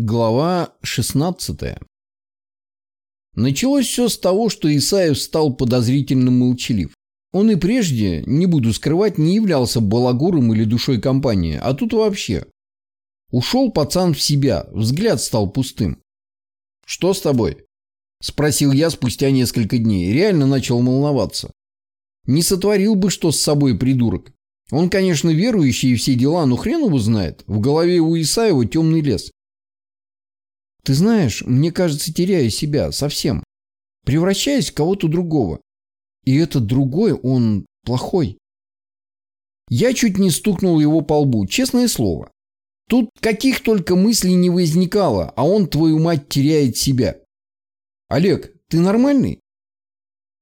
Глава 16 Началось все с того, что Исаев стал подозрительно молчалив. Он и прежде, не буду скрывать, не являлся балагуром или душой компании, а тут вообще. Ушел пацан в себя, взгляд стал пустым. «Что с тобой?» – спросил я спустя несколько дней. Реально начал волноваться. Не сотворил бы что с собой придурок. Он, конечно, верующий и все дела, но хрен его знает. В голове у Исаева темный лес. Ты знаешь, мне кажется, теряю себя совсем. Превращаюсь в кого-то другого. И этот другой, он плохой. Я чуть не стукнул его по лбу, честное слово. Тут каких только мыслей не возникало, а он, твою мать, теряет себя. Олег, ты нормальный?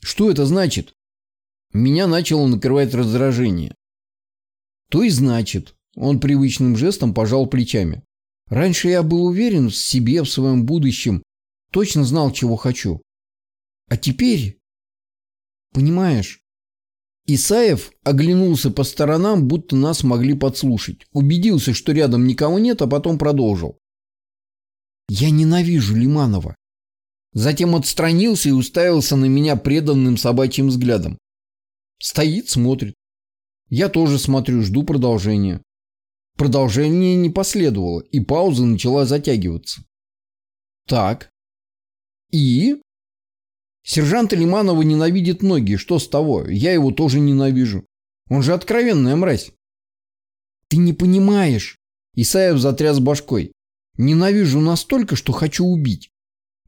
Что это значит? Меня начало накрывать раздражение. То и значит. Он привычным жестом пожал плечами. Раньше я был уверен в себе, в своем будущем, точно знал, чего хочу. А теперь... Понимаешь? Исаев оглянулся по сторонам, будто нас могли подслушать. Убедился, что рядом никого нет, а потом продолжил. Я ненавижу Лиманова. Затем отстранился и уставился на меня преданным собачьим взглядом. Стоит, смотрит. Я тоже смотрю, жду продолжения. Продолжение не последовало, и пауза начала затягиваться. Так. И? Сержант Лиманова ненавидит ноги. Что с того? Я его тоже ненавижу. Он же откровенная мразь. Ты не понимаешь. Исаев затряс башкой. Ненавижу настолько, что хочу убить.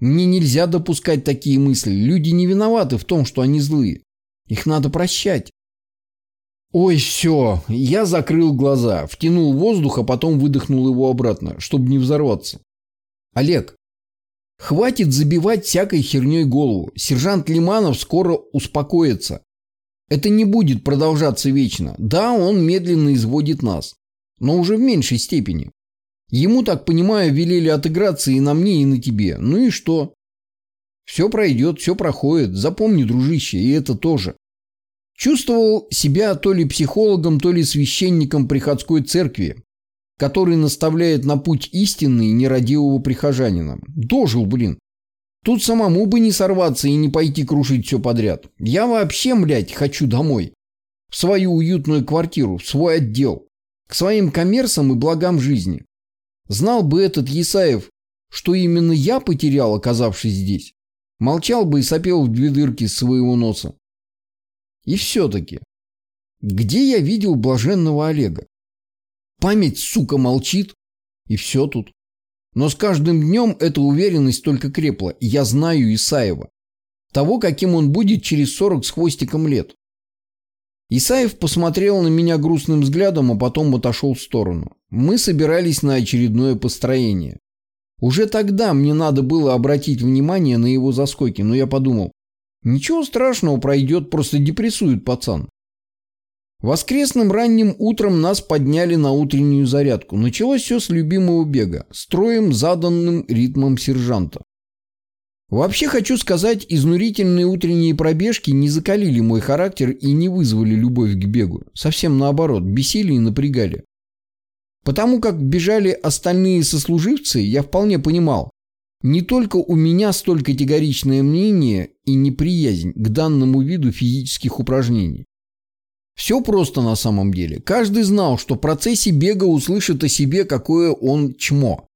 Мне нельзя допускать такие мысли. Люди не виноваты в том, что они злые. Их надо прощать. Ой, все, я закрыл глаза, втянул воздух, а потом выдохнул его обратно, чтобы не взорваться. Олег, хватит забивать всякой херней голову. Сержант Лиманов скоро успокоится. Это не будет продолжаться вечно. Да, он медленно изводит нас, но уже в меньшей степени. Ему, так понимаю, велели отыграться и на мне, и на тебе. Ну и что? Все пройдет, все проходит. Запомни, дружище, и это тоже. Чувствовал себя то ли психологом, то ли священником приходской церкви, который наставляет на путь истинный нерадивого прихожанина. Дожил, блин. Тут самому бы не сорваться и не пойти крушить все подряд. Я вообще, блядь, хочу домой. В свою уютную квартиру, в свой отдел. К своим коммерсам и благам жизни. Знал бы этот Есаев, что именно я потерял, оказавшись здесь. Молчал бы и сопел в две дырки своего носа. И все-таки, где я видел блаженного Олега? Память, сука, молчит, и все тут. Но с каждым днем эта уверенность только крепла, я знаю Исаева. Того, каким он будет через сорок с хвостиком лет. Исаев посмотрел на меня грустным взглядом, а потом отошел в сторону. Мы собирались на очередное построение. Уже тогда мне надо было обратить внимание на его заскоки, но я подумал, Ничего страшного пройдет, просто депрессует пацан. Воскресным ранним утром нас подняли на утреннюю зарядку. Началось все с любимого бега, строем заданным ритмом сержанта. Вообще хочу сказать, изнурительные утренние пробежки не закалили мой характер и не вызвали любовь к бегу. Совсем наоборот, бесили и напрягали. Потому как бежали остальные сослуживцы, я вполне понимал, не только у меня столь категоричное мнение и неприязнь к данному виду физических упражнений. Все просто на самом деле. Каждый знал, что в процессе бега услышит о себе, какое он чмо.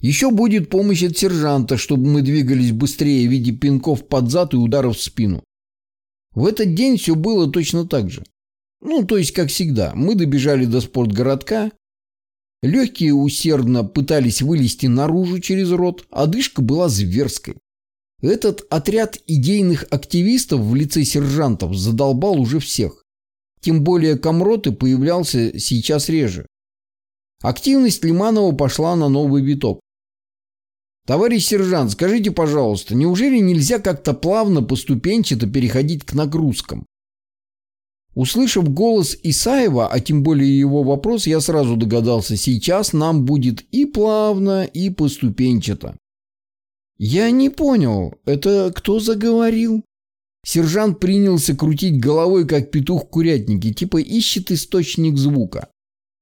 Еще будет помощь от сержанта, чтобы мы двигались быстрее в виде пинков под зад и ударов в спину. В этот день все было точно так же. Ну, то есть, как всегда, мы добежали до спортгородка, Легкие усердно пытались вылезти наружу через рот, а дышка была зверской. Этот отряд идейных активистов в лице сержантов задолбал уже всех. Тем более Комроты появлялся сейчас реже. Активность Лиманова пошла на новый виток. «Товарищ сержант, скажите, пожалуйста, неужели нельзя как-то плавно, поступенчато переходить к нагрузкам? Услышав голос Исаева, а тем более его вопрос, я сразу догадался, сейчас нам будет и плавно, и поступенчато. Я не понял, это кто заговорил? Сержант принялся крутить головой, как петух в курятнике, типа ищет источник звука.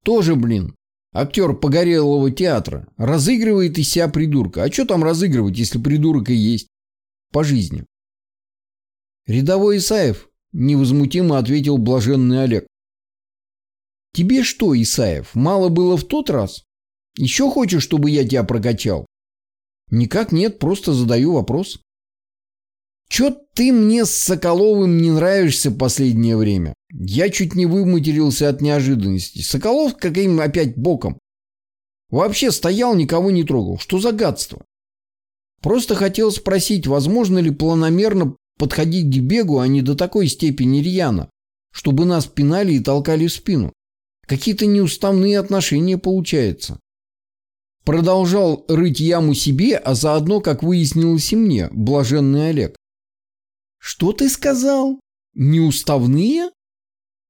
Тоже, блин, актер погорелого театра, разыгрывает из себя придурка. А что там разыгрывать, если придурок и есть? По жизни. Рядовой Исаев, невозмутимо ответил блаженный Олег. Тебе что, Исаев, мало было в тот раз? Еще хочешь, чтобы я тебя прокачал? Никак нет, просто задаю вопрос. Чё ты мне с Соколовым не нравишься последнее время? Я чуть не выматерился от неожиданности. Соколов каким опять боком. Вообще стоял, никого не трогал. Что за гадство? Просто хотел спросить, возможно ли планомерно подходить к бегу, а не до такой степени рьяно, чтобы нас пинали и толкали в спину. Какие-то неуставные отношения получаются. Продолжал рыть яму себе, а заодно, как выяснилось и мне, блаженный Олег. Что ты сказал? Неуставные?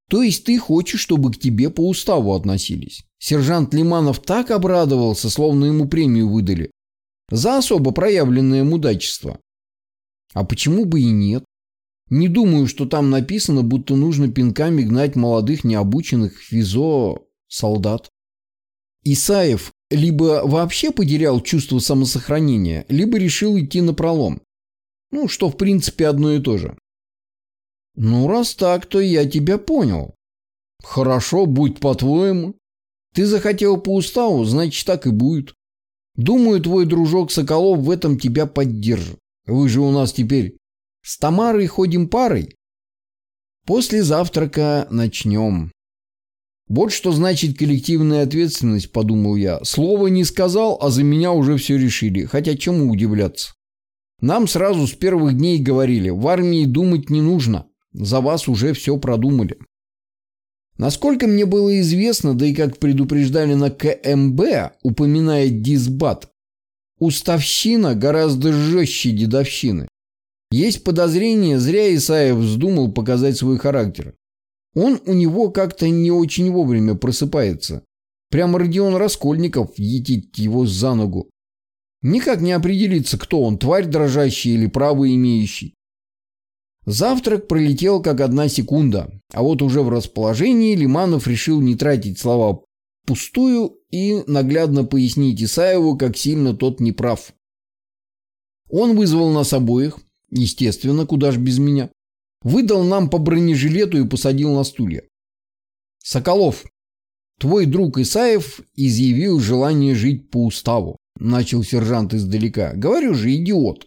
То есть ты хочешь, чтобы к тебе по уставу относились? Сержант Лиманов так обрадовался, словно ему премию выдали. За особо проявленное мудачество. А почему бы и нет? Не думаю, что там написано, будто нужно пинками гнать молодых необученных физо солдат. Исаев либо вообще потерял чувство самосохранения, либо решил идти на пролом. Ну, что в принципе одно и то же. Ну, раз так, то я тебя понял. Хорошо, будь по-твоему. Ты захотел по уставу, значит так и будет. Думаю, твой дружок Соколов в этом тебя поддержит. Вы же у нас теперь с Тамарой ходим парой. После завтрака начнем. Вот что значит коллективная ответственность, подумал я. Слово не сказал, а за меня уже все решили. Хотя чему удивляться? Нам сразу с первых дней говорили, в армии думать не нужно. За вас уже все продумали. Насколько мне было известно, да и как предупреждали на КМБ, упоминая дисбат, уставщина гораздо жестче дедовщины. Есть подозрение, зря Исаев вздумал показать свой характер. Он у него как-то не очень вовремя просыпается. Прямо Родион Раскольников етит его за ногу. Никак не определиться, кто он, тварь дрожащий или право имеющий. Завтрак пролетел как одна секунда, а вот уже в расположении Лиманов решил не тратить слова пустую и наглядно пояснить Исаеву, как сильно тот не прав. Он вызвал нас обоих, естественно, куда ж без меня, выдал нам по бронежилету и посадил на стулья. «Соколов, твой друг Исаев изъявил желание жить по уставу», начал сержант издалека. «Говорю же, идиот».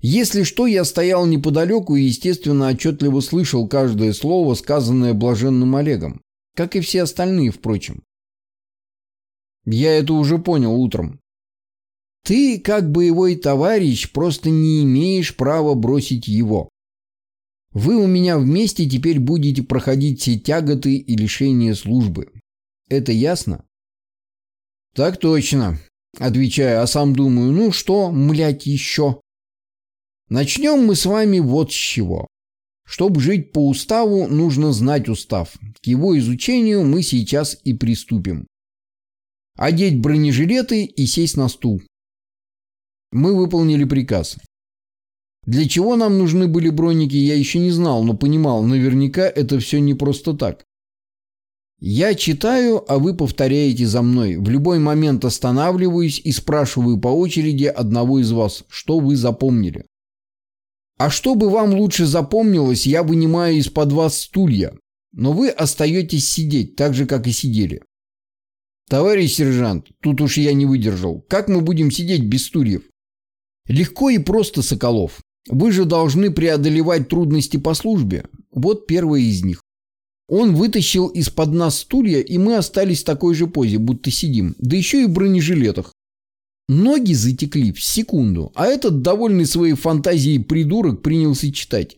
Если что, я стоял неподалеку и, естественно, отчетливо слышал каждое слово, сказанное блаженным Олегом. Как и все остальные, впрочем. Я это уже понял утром. Ты, как боевой товарищ, просто не имеешь права бросить его. Вы у меня вместе теперь будете проходить все тяготы и лишения службы. Это ясно? Так точно. Отвечаю, а сам думаю, ну что, млять еще? Начнем мы с вами вот с чего. Чтобы жить по уставу, нужно знать устав. К его изучению мы сейчас и приступим. Одеть бронежилеты и сесть на стул. Мы выполнили приказ. Для чего нам нужны были броники, я еще не знал, но понимал, наверняка это все не просто так. Я читаю, а вы повторяете за мной. В любой момент останавливаюсь и спрашиваю по очереди одного из вас, что вы запомнили. А чтобы вам лучше запомнилось, я вынимаю из-под вас стулья, но вы остаетесь сидеть, так же, как и сидели. Товарищ сержант, тут уж я не выдержал. Как мы будем сидеть без стульев? Легко и просто, Соколов. Вы же должны преодолевать трудности по службе. Вот первая из них. Он вытащил из-под нас стулья, и мы остались в такой же позе, будто сидим. Да еще и в бронежилетах. Ноги затекли в секунду, а этот, довольный своей фантазией придурок, принялся читать.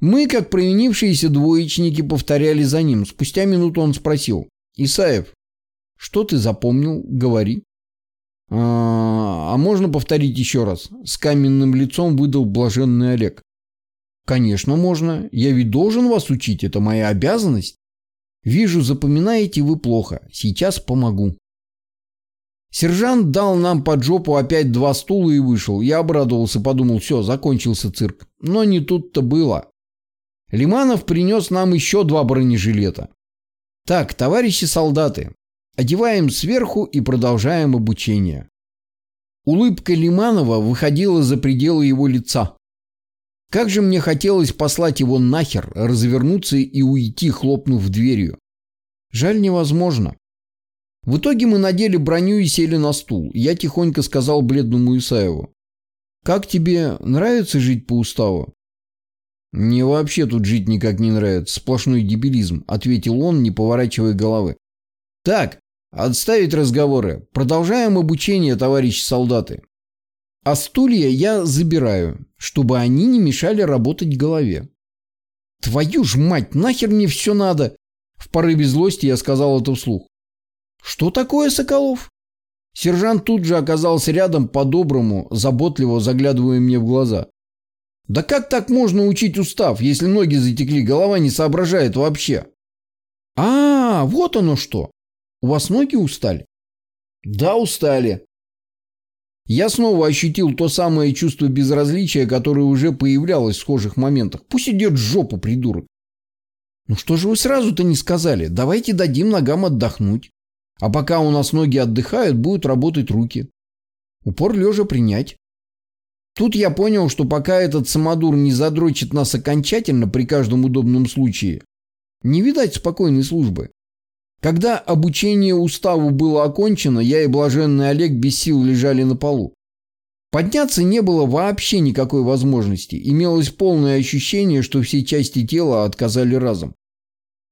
Мы, как провинившиеся двоечники, повторяли за ним. Спустя минуту он спросил. «Исаев, что ты запомнил? Говори». «А, а можно повторить еще раз?» С каменным лицом выдал блаженный Олег. «Конечно можно. Я ведь должен вас учить. Это моя обязанность. Вижу, запоминаете вы плохо. Сейчас помогу». Сержант дал нам под жопу опять два стула и вышел. Я обрадовался, подумал, все, закончился цирк. Но не тут-то было. Лиманов принес нам еще два бронежилета. Так, товарищи солдаты, Одеваем сверху и продолжаем обучение. Улыбка Лиманова выходила за пределы его лица. Как же мне хотелось послать его нахер, развернуться и уйти, хлопнув дверью. Жаль, невозможно. В итоге мы надели броню и сели на стул. Я тихонько сказал бледному Исаеву. «Как тебе нравится жить по уставу?» «Мне вообще тут жить никак не нравится. Сплошной дебилизм», — ответил он, не поворачивая головы. «Так, отставить разговоры. Продолжаем обучение, товарищи солдаты. А стулья я забираю, чтобы они не мешали работать голове». «Твою ж мать, нахер мне все надо?» В порыве злости я сказал это вслух. «Что такое, Соколов?» Сержант тут же оказался рядом по-доброму, заботливо заглядывая мне в глаза. «Да как так можно учить устав, если ноги затекли, голова не соображает вообще?» «А, вот оно что! У вас ноги устали?» «Да, устали». Я снова ощутил то самое чувство безразличия, которое уже появлялось в схожих моментах. Пусть идет в жопу, придурок. «Ну что же вы сразу-то не сказали? Давайте дадим ногам отдохнуть». А пока у нас ноги отдыхают, будут работать руки. Упор лежа принять. Тут я понял, что пока этот самодур не задрочит нас окончательно при каждом удобном случае, не видать спокойной службы. Когда обучение уставу было окончено, я и блаженный Олег без сил лежали на полу. Подняться не было вообще никакой возможности. Имелось полное ощущение, что все части тела отказали разом.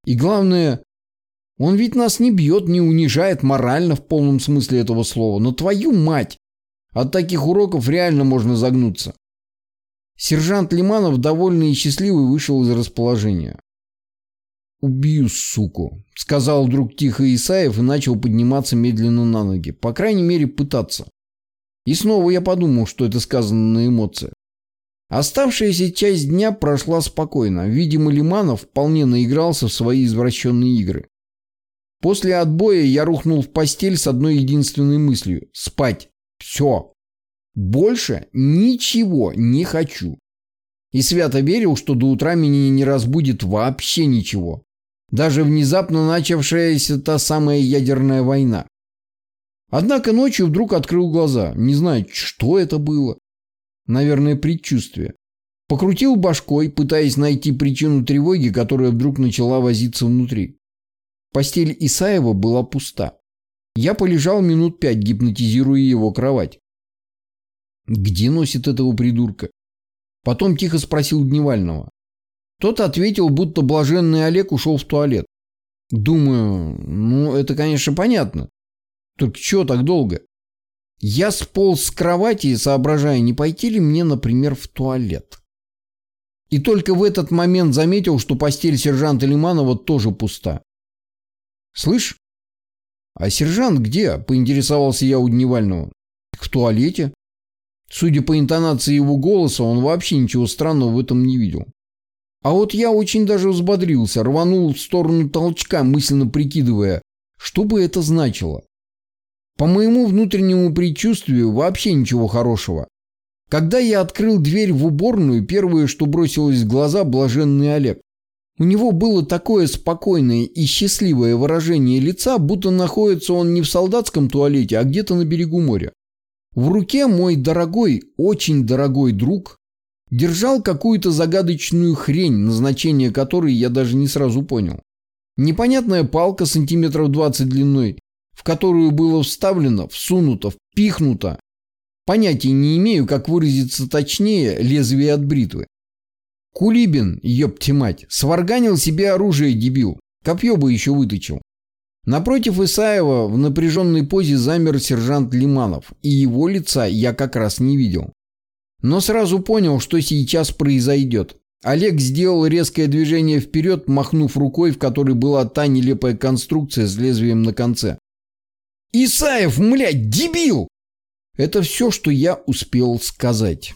И главное, он ведь нас не бьет, не унижает морально в полном смысле этого слова. Но твою мать! От таких уроков реально можно загнуться. Сержант Лиманов, довольный и счастливый, вышел из расположения. «Убью, суку», — сказал вдруг тихо Исаев и начал подниматься медленно на ноги. По крайней мере, пытаться. И снова я подумал, что это сказано на эмоциях. Оставшаяся часть дня прошла спокойно. Видимо, Лиманов вполне наигрался в свои извращенные игры. После отбоя я рухнул в постель с одной единственной мыслью – спать. Все. Больше ничего не хочу. И свято верил, что до утра меня не разбудит вообще ничего. Даже внезапно начавшаяся та самая ядерная война. Однако ночью вдруг открыл глаза. Не знаю, что это было. Наверное, предчувствие. Покрутил башкой, пытаясь найти причину тревоги, которая вдруг начала возиться внутри. Постель Исаева была пуста. Я полежал минут пять, гипнотизируя его кровать. Где носит этого придурка? Потом тихо спросил Дневального. Тот ответил, будто блаженный Олег ушел в туалет. Думаю, ну это, конечно, понятно. Только чего так долго? Я сполз с кровати, соображая, не пойти ли мне, например, в туалет. И только в этот момент заметил, что постель сержанта Лиманова тоже пуста. «Слышь, а сержант где?» – поинтересовался я у Дневального. «В туалете». Судя по интонации его голоса, он вообще ничего странного в этом не видел. А вот я очень даже взбодрился, рванул в сторону толчка, мысленно прикидывая, что бы это значило. По моему внутреннему предчувствию вообще ничего хорошего. Когда я открыл дверь в уборную, первое, что бросилось в глаза, блаженный Олег. У него было такое спокойное и счастливое выражение лица, будто находится он не в солдатском туалете, а где-то на берегу моря. В руке мой дорогой, очень дорогой друг держал какую-то загадочную хрень, назначение которой я даже не сразу понял. Непонятная палка сантиметров 20 длиной, в которую было вставлено, всунуто, впихнуто. Понятия не имею, как выразиться точнее, лезвие от бритвы. Кулибин, ёпти мать, сварганил себе оружие, дебил. Копье бы еще выточил. Напротив Исаева в напряженной позе замер сержант Лиманов, и его лица я как раз не видел. Но сразу понял, что сейчас произойдет. Олег сделал резкое движение вперед, махнув рукой, в которой была та нелепая конструкция с лезвием на конце. «Исаев, млядь, дебил!» Это все, что я успел сказать.